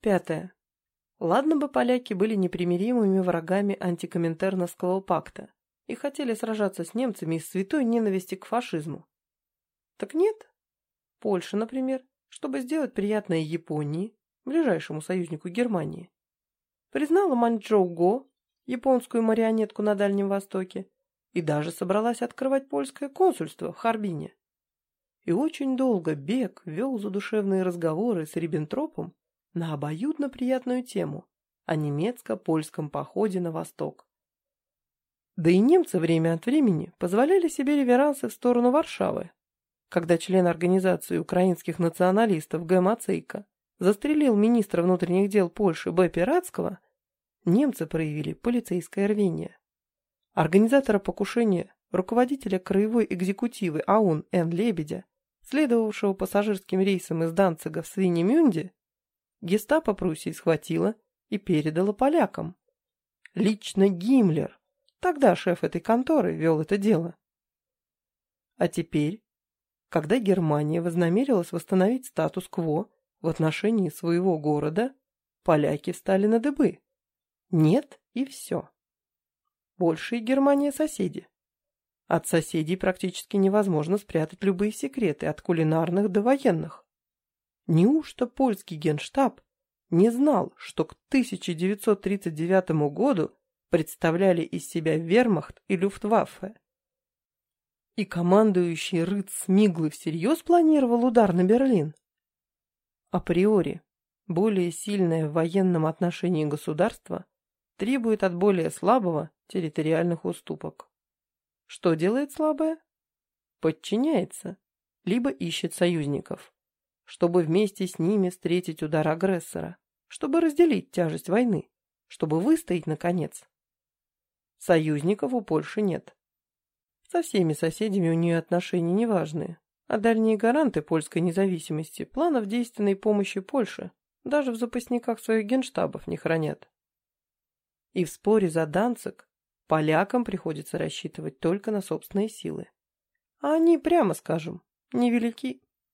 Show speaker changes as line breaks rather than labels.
Пятое. Ладно бы поляки были непримиримыми врагами антикоминтерновского пакта и хотели сражаться с немцами из святой ненависти к фашизму. Так нет. Польша, например, чтобы сделать приятное Японии, ближайшему союзнику Германии, признала Манчжоу-Го, японскую марионетку на Дальнем Востоке, и даже собралась открывать польское консульство в Харбине. И очень долго Бек вел задушевные разговоры с Риббентропом на обоюдно приятную тему о немецко-польском походе на восток. Да и немцы время от времени позволяли себе реверансы в сторону Варшавы, когда член организации украинских националистов Г. Мацейко застрелил министра внутренних дел Польши Б. Пиратского, немцы проявили полицейское рвение. Организатора покушения, руководителя краевой экзекутивы АУН Н. Лебедя, следовавшего пассажирским рейсом из Данцига в Свинемюнде, гестапо Пруссии схватила и передала полякам. Лично Гиммлер, тогда шеф этой конторы, вел это дело. А теперь, когда Германия вознамерилась восстановить статус-кво в отношении своего города, поляки встали на дыбы. Нет и все. Больше и Германия соседи. От соседей практически невозможно спрятать любые секреты, от кулинарных до военных. Неужто польский генштаб не знал, что к 1939 году представляли из себя вермахт и люфтваффе? И командующий Рыц Смиглы всерьез планировал удар на Берлин? Априори, более сильное в военном отношении государство требует от более слабого территориальных уступок. Что делает слабое? Подчиняется, либо ищет союзников чтобы вместе с ними встретить удар агрессора, чтобы разделить тяжесть войны, чтобы выстоять наконец. Союзников у Польши нет. Со всеми соседями у нее отношения неважные, а дальние гаранты польской независимости планов действенной помощи Польше даже в запасниках своих генштабов не хранят. И в споре за Данцик полякам приходится рассчитывать только на собственные силы. А они, прямо скажем, невелики.